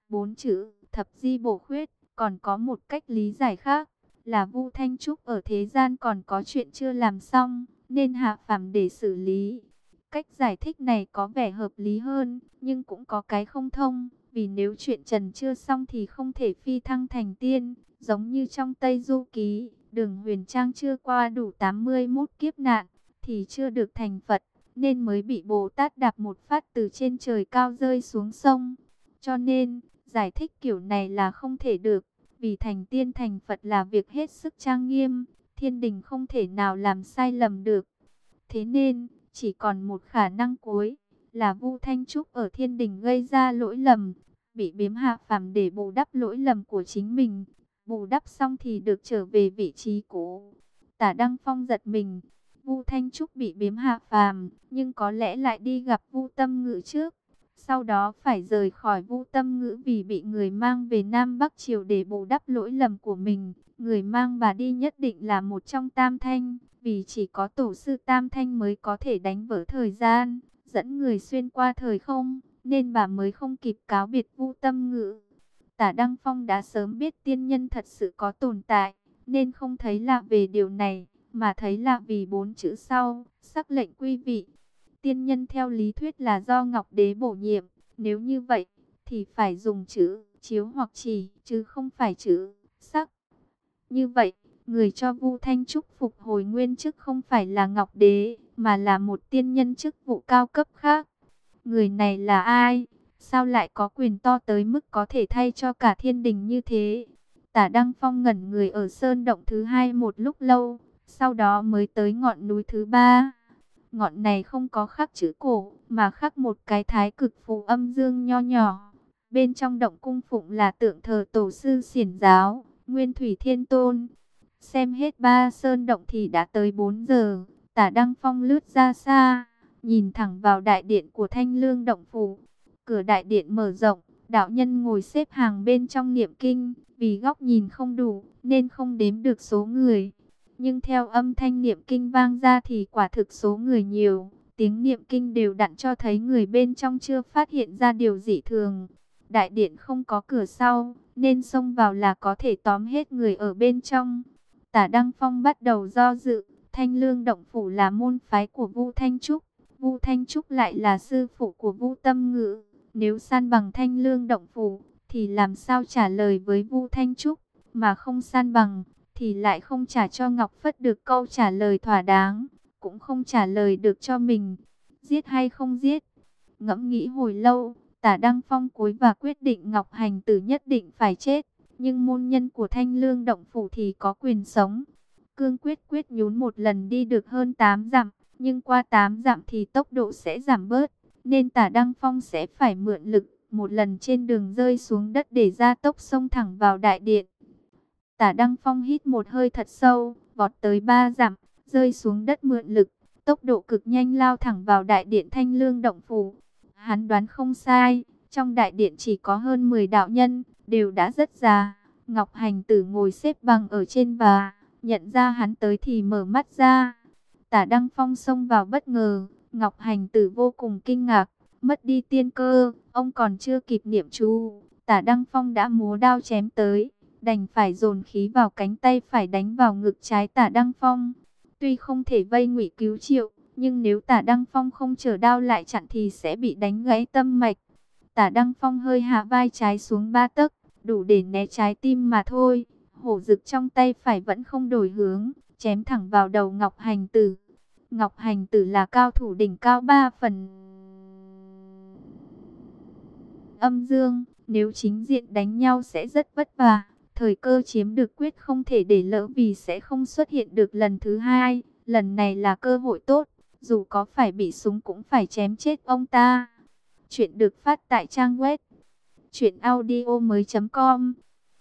Bốn chữ, thập di bổ khuyết, còn có một cách lý giải khác, là Vu Thanh Trúc ở thế gian còn có chuyện chưa làm xong, nên hạ phàm để xử lý. Cách giải thích này có vẻ hợp lý hơn, nhưng cũng có cái không thông, vì nếu chuyện trần chưa xong thì không thể phi thăng thành tiên, giống như trong Tây Du Ký, đường huyền trang chưa qua đủ 81 kiếp nạn, thì chưa được thành Phật, nên mới bị Bồ Tát đạp một phát từ trên trời cao rơi xuống sông. Cho nên, giải thích kiểu này là không thể được, vì thành tiên thành Phật là việc hết sức trang nghiêm, thiên đình không thể nào làm sai lầm được. Thế nên, chỉ còn một khả năng cuối, là Vu Thanh Trúc ở thiên đình gây ra lỗi lầm, bị biếm hạ phàm để bù đắp lỗi lầm của chính mình. Bù đắp xong thì được trở về vị trí cũ. Tả Đăng Phong giật mình, Vu Thanh Trúc bị biếm hạ phàm, nhưng có lẽ lại đi gặp Vu Tâm Ngự trước. Sau đó phải rời khỏi Vu Tâm Ngữ vì bị người mang về Nam Bắc Triều để bù đắp lỗi lầm của mình. Người mang bà đi nhất định là một trong tam thanh, vì chỉ có tổ sư tam thanh mới có thể đánh vỡ thời gian, dẫn người xuyên qua thời không, nên bà mới không kịp cáo biệt Vu Tâm Ngữ. Tả Đăng Phong đã sớm biết tiên nhân thật sự có tồn tại, nên không thấy lạ về điều này, mà thấy lạ vì bốn chữ sau, sắc lệnh quy vị. Tiên nhân theo lý thuyết là do Ngọc Đế bổ nhiệm, nếu như vậy, thì phải dùng chữ chiếu hoặc chỉ, chứ không phải chữ sắc. Như vậy, người cho Vu Thanh Trúc phục hồi nguyên chức không phải là Ngọc Đế, mà là một tiên nhân chức vụ cao cấp khác. Người này là ai? Sao lại có quyền to tới mức có thể thay cho cả thiên đình như thế? Tả Đăng Phong ngẩn người ở sơn động thứ hai một lúc lâu, sau đó mới tới ngọn núi thứ ba. Ngọn này không có khắc chữ cổ, mà khắc một cái thái cực phù âm dương nho nhỏ. Bên trong động cung phụng là tượng thờ tổ sư xiển giáo, Nguyên Thủy Thiên Tôn. Xem hết ba sơn động thì đã tới 4 giờ, tả Đăng Phong lướt ra xa, nhìn thẳng vào đại điện của Thanh Lương Động Phủ. Cửa đại điện mở rộng, đạo nhân ngồi xếp hàng bên trong niệm kinh, vì góc nhìn không đủ nên không đếm được số người. Nhưng theo âm thanh niệm kinh vang ra thì quả thực số người nhiều, tiếng niệm kinh đều đặn cho thấy người bên trong chưa phát hiện ra điều dị thường. Đại điện không có cửa sau, nên xông vào là có thể tóm hết người ở bên trong. Tả Đăng Phong bắt đầu do dự, Thanh Lương Động Phủ là môn phái của Vu Thanh Trúc, Vu Thanh Trúc lại là sư phụ của Vu Tâm Ngữ. Nếu san bằng Thanh Lương Động Phủ, thì làm sao trả lời với Vu Thanh Trúc, mà không san bằng, thì lại không trả cho Ngọc Phất được câu trả lời thỏa đáng, cũng không trả lời được cho mình, giết hay không giết. Ngẫm nghĩ hồi lâu, tả Đăng Phong cuối và quyết định Ngọc Hành Tử nhất định phải chết, nhưng môn nhân của Thanh Lương Động Phủ thì có quyền sống. Cương quyết quyết nhún một lần đi được hơn 8 dặm, nhưng qua 8 dặm thì tốc độ sẽ giảm bớt, nên tả Đăng Phong sẽ phải mượn lực một lần trên đường rơi xuống đất để ra tốc sông thẳng vào đại điện. Tả Đăng Phong hít một hơi thật sâu, vọt tới ba dặm, rơi xuống đất mượn lực, tốc độ cực nhanh lao thẳng vào đại điện Thanh Lương Động Phủ. Hắn đoán không sai, trong đại điện chỉ có hơn 10 đạo nhân, đều đã rất già. Ngọc Hành Tử ngồi xếp bằng ở trên và nhận ra hắn tới thì mở mắt ra. Tả Đăng Phong xông vào bất ngờ, Ngọc Hành Tử vô cùng kinh ngạc, mất đi tiên cơ, ông còn chưa kịp niệm chú, Tả Đăng Phong đã múa đao chém tới đành phải dồn khí vào cánh tay phải đánh vào ngực trái tả Đăng Phong. Tuy không thể vây ngụy cứu triệu, nhưng nếu tả Đăng Phong không chờ đao lại chặn thì sẽ bị đánh gãy tâm mạch. Tả Đăng Phong hơi hạ vai trái xuống ba tấc, đủ để né trái tim mà thôi. Hổ rực trong tay phải vẫn không đổi hướng, chém thẳng vào đầu Ngọc Hành Tử. Ngọc Hành Tử là cao thủ đỉnh cao ba phần. Âm dương, nếu chính diện đánh nhau sẽ rất vất vả. Thời cơ chiếm được quyết không thể để lỡ vì sẽ không xuất hiện được lần thứ hai. Lần này là cơ hội tốt, dù có phải bị súng cũng phải chém chết ông ta. Chuyện được phát tại trang web truyệnaudiomoi.com.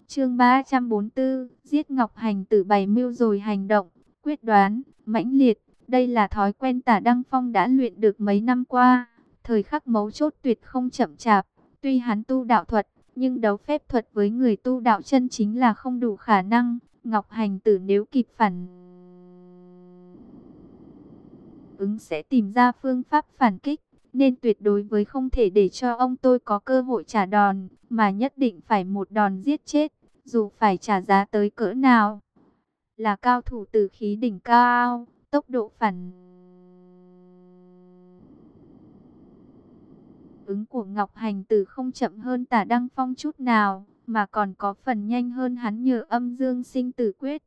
Chương 344, giết Ngọc Hành tử bày mưu rồi hành động, quyết đoán, mãnh liệt, đây là thói quen Tả Đăng Phong đã luyện được mấy năm qua, thời khắc mấu chốt tuyệt không chậm chạp, tuy hắn tu đạo thuật nhưng đấu phép thuật với người tu đạo chân chính là không đủ khả năng. Ngọc Hành Tử nếu kịp phản ứng sẽ tìm ra phương pháp phản kích, nên tuyệt đối với không thể để cho ông tôi có cơ hội trả đòn, mà nhất định phải một đòn giết chết, dù phải trả giá tới cỡ nào. Là cao thủ tử khí đỉnh cao, tốc độ phản ứng của Ngọc Hành Tử không chậm hơn tả Đăng Phong chút nào, mà còn có phần nhanh hơn hắn nhờ âm dương sinh tử quyết.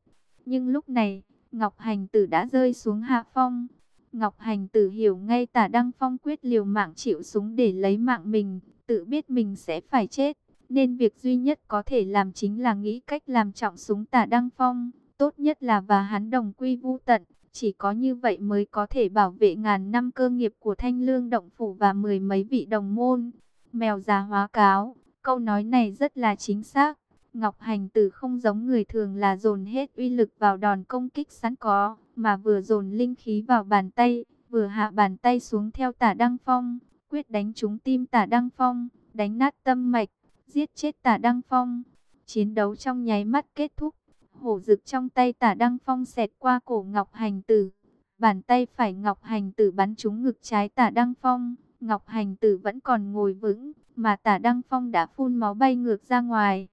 Nhưng lúc này, Ngọc Hành Tử đã rơi xuống hạ phong. Ngọc Hành Tử hiểu ngay tả Đăng Phong quyết liều mạng chịu súng để lấy mạng mình, tự biết mình sẽ phải chết. Nên việc duy nhất có thể làm chính là nghĩ cách làm trọng súng tả Đăng Phong, tốt nhất là và hắn đồng quy vu tận. Chỉ có như vậy mới có thể bảo vệ ngàn năm cơ nghiệp của Thanh Lương Động Phủ và mười mấy vị đồng môn. Mèo già hóa cáo, câu nói này rất là chính xác. Ngọc Hành Tử không giống người thường là dồn hết uy lực vào đòn công kích sẵn có, mà vừa dồn linh khí vào bàn tay, vừa hạ bàn tay xuống theo tả Đăng Phong, quyết đánh trúng tim tả Đăng Phong, đánh nát tâm mạch, giết chết tả Đăng Phong. Chiến đấu trong nháy mắt kết thúc, hổ rực trong tay tả Đăng Phong xẹt qua cổ Ngọc Hành Tử. Bàn tay phải Ngọc Hành Tử bắn trúng ngực trái tả Đăng Phong. Ngọc Hành Tử vẫn còn ngồi vững, mà tả Đăng Phong đã phun máu bay ngược ra ngoài.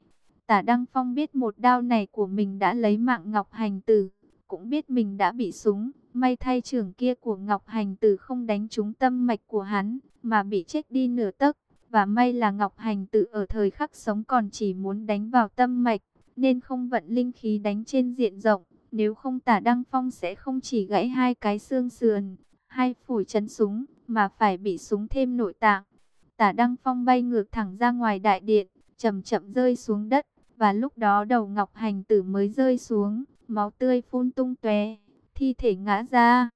Tả Đăng Phong biết một đao này của mình đã lấy mạng Ngọc Hành Tử, cũng biết mình đã bị súng. May thay trường kia của Ngọc Hành Tử không đánh trúng tâm mạch của hắn, mà bị chết đi nửa tấc. Và may là Ngọc Hành Tử ở thời khắc sống còn chỉ muốn đánh vào tâm mạch nên không vận linh khí đánh trên diện rộng. Nếu không tả Đăng Phong sẽ không chỉ gãy hai cái xương sườn, hai phổi chấn súng, mà phải bị súng thêm nội tạng. Tả Đăng Phong bay ngược thẳng ra ngoài đại điện, chậm chậm rơi xuống đất, và lúc đó đầu Ngọc Hành Tử mới rơi xuống, máu tươi phun tung tóe, thi thể ngã ra.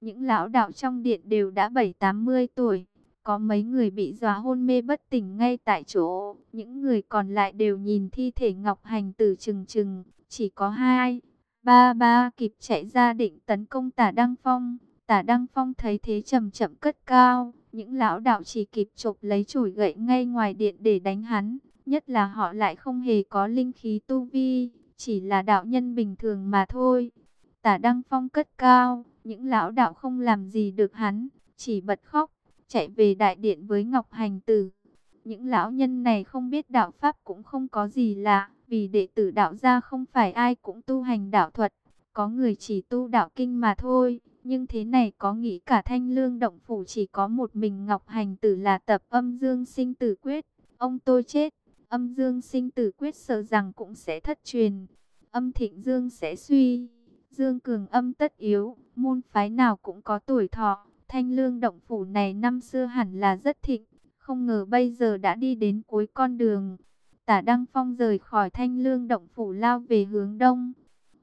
Những lão đạo trong điện đều đã 7-80 tuổi, có mấy người bị dọa hôn mê bất tỉnh ngay tại chỗ, những người còn lại đều nhìn thi thể Ngọc Hành Tử chừng chừng, chỉ có hai, ba ba kịp chạy ra định tấn công Tả Đăng Phong. Tả Đăng Phong thấy thế chậm chậm cất cao, những lão đạo chỉ kịp chộp lấy chổi gậy ngay ngoài điện để đánh hắn, nhất là họ lại không hề có linh khí tu vi, chỉ là đạo nhân bình thường mà thôi. Tả Đăng Phong cất cao, những lão đạo không làm gì được hắn, chỉ bật khóc, chạy về đại điện với Ngọc Hành Tử. Những lão nhân này không biết đạo Pháp cũng không có gì lạ, vì đệ tử đạo gia không phải ai cũng tu hành đạo thuật, có người chỉ tu đạo kinh mà thôi. Nhưng thế này có nghĩ cả thanh lương động phủ chỉ có một mình Ngọc Hành Tử là tập âm dương sinh tử quyết. Ông tôi chết, âm dương sinh tử quyết sợ rằng cũng sẽ thất truyền. Âm thịnh dương sẽ suy, dương cường âm tất yếu, môn phái nào cũng có tuổi thọ. Thanh lương động phủ này năm xưa hẳn là rất thịnh, không ngờ bây giờ đã đi đến cuối con đường. Tả Đăng Phong rời khỏi thanh lương động phủ lao về hướng đông.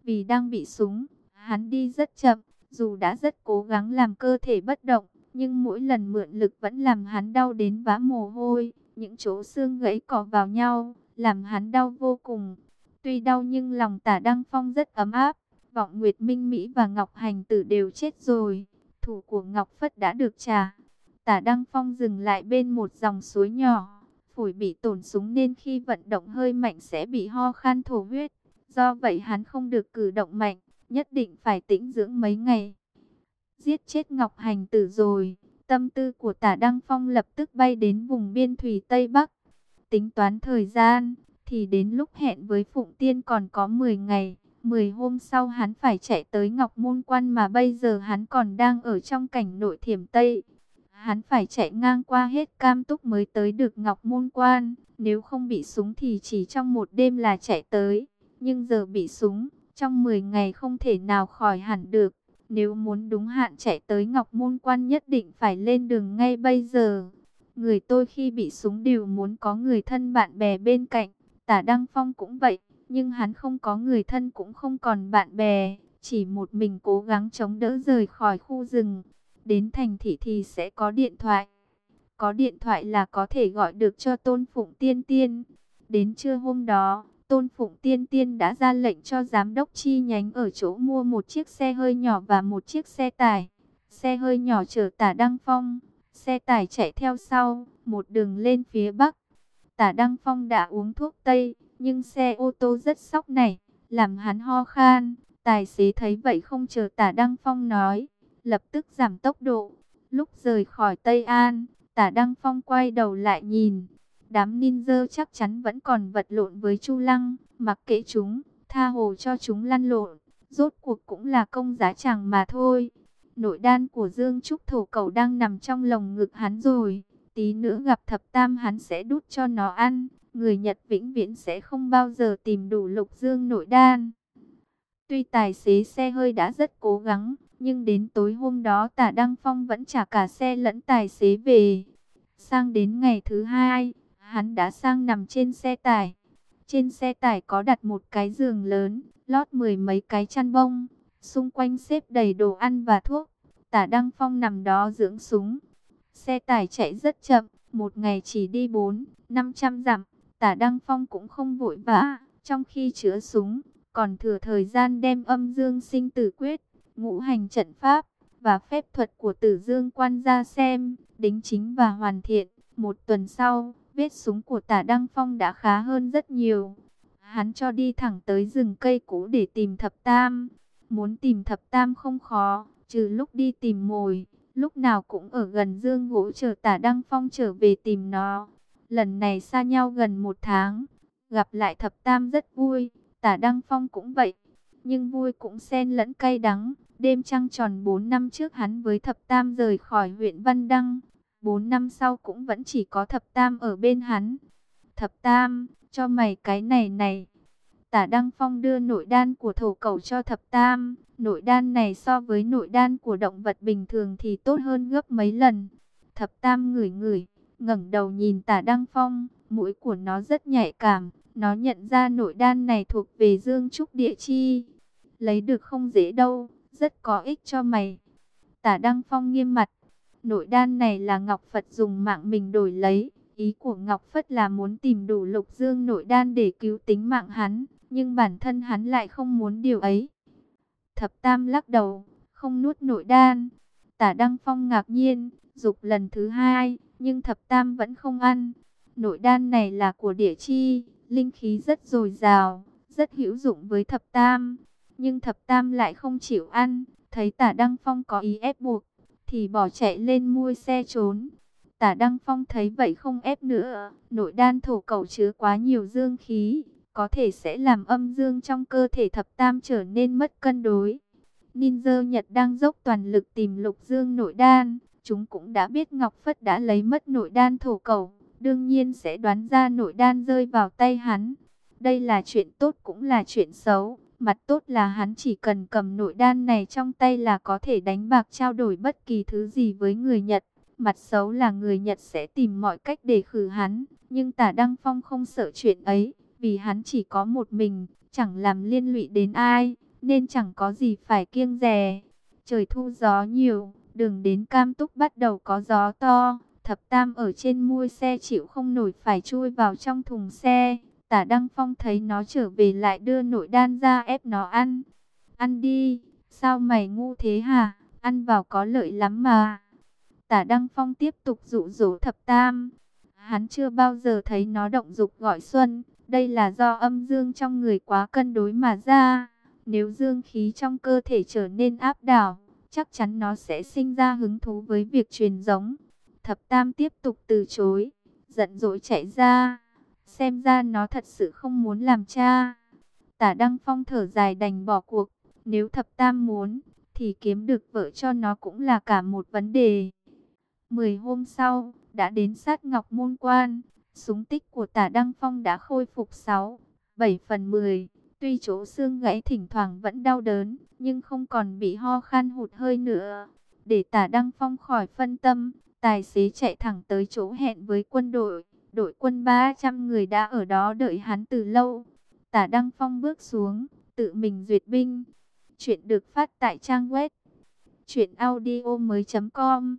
Vì đang bị súng, hắn đi rất chậm, dù đã rất cố gắng làm cơ thể bất động, nhưng mỗi lần mượn lực vẫn làm hắn đau đến vã mồ hôi. Những chỗ xương gãy cỏ vào nhau, làm hắn đau vô cùng. Tuy đau nhưng lòng tả Đăng Phong rất ấm áp. Vọng Nguyệt Minh Mỹ và Ngọc Hành Tử đều chết rồi. Thủ của Ngọc Phất đã được trả. Tả Đăng Phong dừng lại bên một dòng suối nhỏ. Phổi bị tổn súng nên khi vận động hơi mạnh sẽ bị ho khan thổ huyết. Do vậy hắn không được cử động mạnh, nhất định phải tĩnh dưỡng mấy ngày. Giết chết Ngọc Hành Tử rồi, tâm tư của tả Đăng Phong lập tức bay đến vùng biên thủy Tây Bắc. Tính toán thời gian, thì đến lúc hẹn với Phụng Tiên còn có 10 ngày. 10 hôm sau hắn phải chạy tới Ngọc Môn Quan mà bây giờ hắn còn đang ở trong cảnh nội thiểm Tây. Hắn phải chạy ngang qua hết cam túc mới tới được Ngọc Môn Quan. Nếu không bị súng thì chỉ trong một đêm là chạy tới. Nhưng giờ bị súng, trong 10 ngày không thể nào khỏi hẳn được. Nếu muốn đúng hạn chạy tới Ngọc Môn Quan nhất định phải lên đường ngay bây giờ. Người tôi khi bị súng đều muốn có người thân bạn bè bên cạnh. Tả Đăng Phong cũng vậy, nhưng hắn không có người thân cũng không còn bạn bè. Chỉ một mình cố gắng chống đỡ rời khỏi khu rừng. Đến thành thị thì sẽ có điện thoại. Có điện thoại là có thể gọi được cho Tôn Phụng Tiên Tiên. Đến trưa hôm đó, Tôn Phụng Tiên Tiên đã ra lệnh cho giám đốc chi nhánh ở chỗ mua một chiếc xe hơi nhỏ và một chiếc xe tải. Xe hơi nhỏ chở tả Đăng Phong, xe tải chạy theo sau, một đường lên phía Bắc. Tả Đăng Phong đã uống thuốc Tây, nhưng xe ô tô rất sóc này, làm hắn ho khan. Tài xế thấy vậy không chờ tả Đăng Phong nói, lập tức giảm tốc độ. Lúc rời khỏi Tây An, tả Đăng Phong quay đầu lại nhìn, Đám ninja chắc chắn vẫn còn vật lộn với Chu Lăng, mặc kệ chúng, tha hồ cho chúng lăn lộn, rốt cuộc cũng là công giá chẳng mà thôi. Nội đan của Dương Trúc Thổ Cầu đang nằm trong lồng ngực hắn rồi, tí nữa gặp thập tam hắn sẽ đút cho nó ăn, người Nhật vĩnh viễn sẽ không bao giờ tìm đủ lục dương nội đan. Tuy tài xế xe hơi đã rất cố gắng, nhưng đến tối hôm đó tả Đăng Phong vẫn trả cả xe lẫn tài xế về. Sang đến ngày thứ hai, hắn đã sang nằm trên xe tải. Trên xe tải có đặt một cái giường lớn, lót mười mấy cái chăn bông, xung quanh xếp đầy đồ ăn và thuốc. Tả Đăng Phong nằm đó dưỡng súng. Xe tải chạy rất chậm, một ngày chỉ đi 4, 500 dặm. Tả Đăng Phong cũng không vội vã, trong khi chữa súng, còn thừa thời gian đem âm dương sinh tử quyết, ngũ hành trận pháp và phép thuật của tử dương quan ra xem, đính chính và hoàn thiện. Một tuần sau, Vết súng của tả Đăng Phong đã khá hơn rất nhiều. Hắn cho đi thẳng tới rừng cây cũ để tìm thập tam. Muốn tìm thập tam không khó, trừ lúc đi tìm mồi. Lúc nào cũng ở gần dương gỗ chờ tả Đăng Phong trở về tìm nó. Lần này xa nhau gần một tháng. Gặp lại thập tam rất vui, tả Đăng Phong cũng vậy. Nhưng vui cũng xen lẫn cay đắng. Đêm trăng tròn 4 năm trước hắn với thập tam rời khỏi huyện Văn Đăng. Bốn năm sau cũng vẫn chỉ có thập tam ở bên hắn. Thập tam, cho mày cái này này. Tả Đăng Phong đưa nội đan của thổ cầu cho thập tam. Nội đan này so với nội đan của động vật bình thường thì tốt hơn gấp mấy lần. Thập tam ngửi ngửi, ngẩng đầu nhìn tả Đăng Phong. Mũi của nó rất nhạy cảm. Nó nhận ra nội đan này thuộc về dương trúc địa chi. Lấy được không dễ đâu. rất có ích cho mày. Tả Đăng Phong nghiêm mặt, nội đan này là Ngọc Phật dùng mạng mình đổi lấy. Ý của Ngọc Phất là muốn tìm đủ lục dương nội đan để cứu tính mạng hắn, nhưng bản thân hắn lại không muốn điều ấy. Thập Tam lắc đầu, không nuốt nội đan. Tả Đăng Phong ngạc nhiên, dục lần thứ hai, nhưng Thập Tam vẫn không ăn. Nội đan này là của địa chi, linh khí rất dồi dào, rất hữu dụng với Thập Tam. Nhưng Thập Tam lại không chịu ăn, thấy Tả Đăng Phong có ý ép buộc, thì bỏ chạy lên mua xe trốn. Tả Đăng Phong thấy vậy không ép nữa, nội đan thổ cầu chứa quá nhiều dương khí, có thể sẽ làm âm dương trong cơ thể thập tam trở nên mất cân đối. Ninja Nhật đang dốc toàn lực tìm lục dương nội đan, chúng cũng đã biết Ngọc Phất đã lấy mất nội đan thổ cầu, đương nhiên sẽ đoán ra nội đan rơi vào tay hắn. Đây là chuyện tốt cũng là chuyện xấu, mặt tốt là hắn chỉ cần cầm nội đan này trong tay là có thể đánh bạc trao đổi bất kỳ thứ gì với người Nhật. Mặt xấu là người Nhật sẽ tìm mọi cách để khử hắn, nhưng tả Đăng Phong không sợ chuyện ấy, vì hắn chỉ có một mình, chẳng làm liên lụy đến ai, nên chẳng có gì phải kiêng rè. Trời thu gió nhiều, đường đến Cam Túc bắt đầu có gió to, thập tam ở trên mui xe chịu không nổi phải chui vào trong thùng xe. Tả Đăng Phong thấy nó trở về lại đưa nội đan ra ép nó ăn. Ăn đi, sao mày ngu thế hả? Ăn vào có lợi lắm mà. Tả Đăng Phong tiếp tục dụ dỗ thập tam. Hắn chưa bao giờ thấy nó động dục gọi xuân. Đây là do âm dương trong người quá cân đối mà ra. Nếu dương khí trong cơ thể trở nên áp đảo, chắc chắn nó sẽ sinh ra hứng thú với việc truyền giống. Thập Tam tiếp tục từ chối, giận dỗi chạy ra. Xem ra nó thật sự không muốn làm cha. Tả Đăng Phong thở dài đành bỏ cuộc. Nếu Thập Tam muốn, thì kiếm được vợ cho nó cũng là cả một vấn đề. Mười hôm sau, đã đến sát Ngọc Môn Quan, súng tích của tả Đăng Phong đã khôi phục 6, 7 phần 10. Tuy chỗ xương gãy thỉnh thoảng vẫn đau đớn, nhưng không còn bị ho khan hụt hơi nữa. Để tả Đăng Phong khỏi phân tâm, tài xế chạy thẳng tới chỗ hẹn với quân đội. Đội quân 300 người đã ở đó đợi hắn từ lâu. Tả Đăng Phong bước xuống, tự mình duyệt binh. Chuyện được phát tại trang web chuyện audio mới.com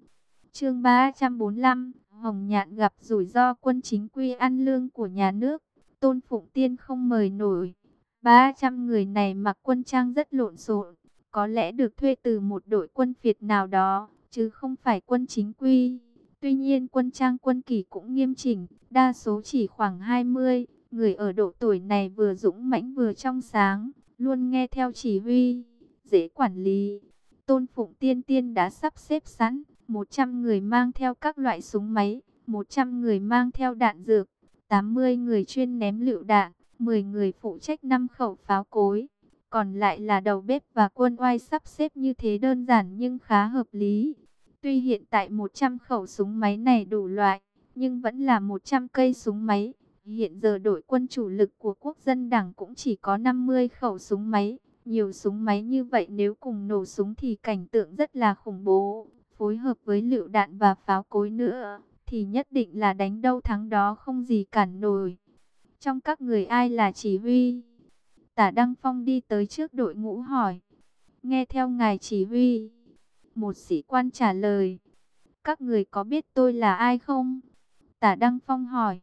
Chương 345, Hồng Nhạn gặp rủi ro quân chính quy ăn lương của nhà nước, Tôn Phụng Tiên không mời nổi. 300 người này mặc quân trang rất lộn xộn, có lẽ được thuê từ một đội quân Việt nào đó, chứ không phải quân chính quy. Tuy nhiên quân trang quân kỳ cũng nghiêm chỉnh, đa số chỉ khoảng 20, người ở độ tuổi này vừa dũng mãnh vừa trong sáng, luôn nghe theo chỉ huy, dễ quản lý. Tôn Phụng Tiên Tiên đã sắp xếp sẵn, 100 người mang theo các loại súng máy, 100 người mang theo đạn dược, 80 người chuyên ném lựu đạn, 10 người phụ trách 5 khẩu pháo cối. Còn lại là đầu bếp và quân oai sắp xếp như thế đơn giản nhưng khá hợp lý. Tuy hiện tại 100 khẩu súng máy này đủ loại, nhưng vẫn là 100 cây súng máy. Hiện giờ đội quân chủ lực của quốc dân đảng cũng chỉ có 50 khẩu súng máy. Nhiều súng máy như vậy nếu cùng nổ súng thì cảnh tượng rất là khủng bố phối hợp với lựu đạn và pháo cối nữa, thì nhất định là đánh đâu thắng đó không gì cản nổi. Trong các người ai là chỉ huy? Tả Đăng Phong đi tới trước đội ngũ hỏi. Nghe theo ngài chỉ huy. Một sĩ quan trả lời. Các người có biết tôi là ai không? Tả Đăng Phong hỏi.